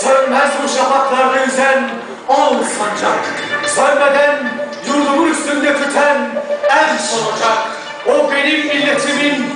Sönmez bu şafaklarda yüzen al sancak. Sönmeden yurdumun üstünde tüten en son ocak. O benim milletimin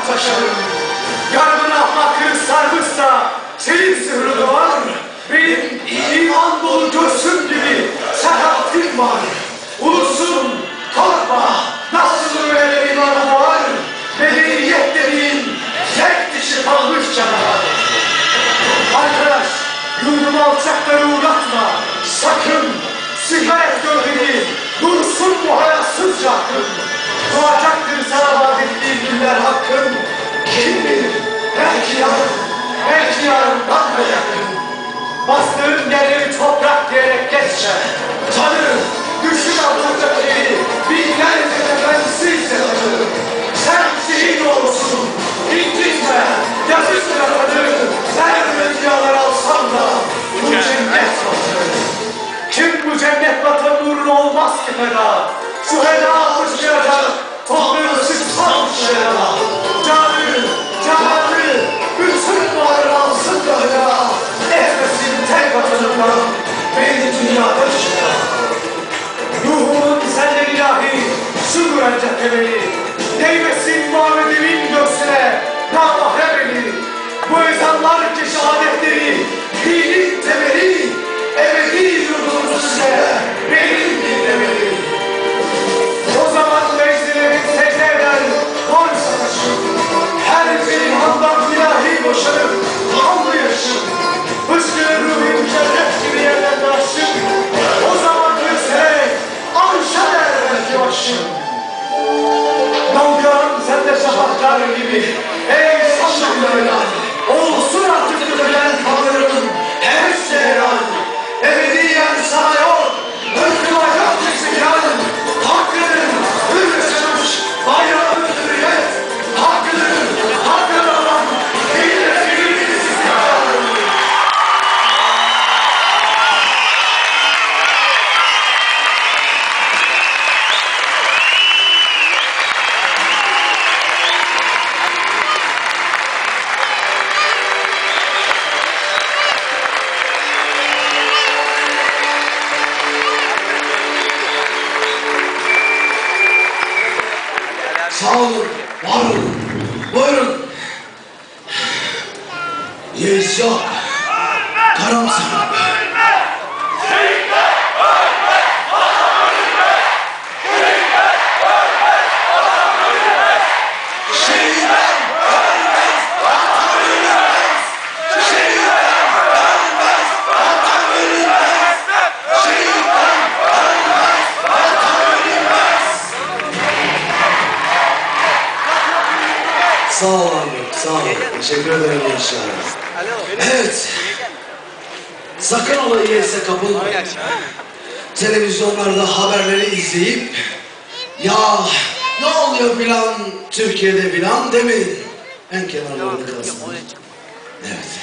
sığmam taşarım. Garbına hakkı sarmışsa, senin sırrı var. Benim iman dolu göğsüm gibi serhatim var. Ulusun, korkma, nasıl öyle imanı var. Medeniyet dediğin tek dişi kalmış canavar. Arkadaş, yurdumu alçaklara uğratma. Sakın, sigaret gölgeni, dursun bu hayatsızca hakkın. Doğacaktır sana vaat ettiğim günler hakkın. Kim bilir, belki yarın, belki yarın bakmayacaktın. Bastığın yerleri toprak diyerek geçer. Güvence temeli. Değmesin Muhammed'imin göğsüne, namahre beni. Bu ezanlar ki şehadetleri, şafaklar gibi, ey sandıklarla. 아우 와우 뭐이런 예시야 가람사 Sağ ol abi, sağ ol. Teşekkür ederim gençler. Evet. Sakın ola iyiyse kapılmayın. Televizyonlarda haberleri izleyip ya ne oluyor filan Türkiye'de filan demeyin. En kenarlarında kalsın. Evet.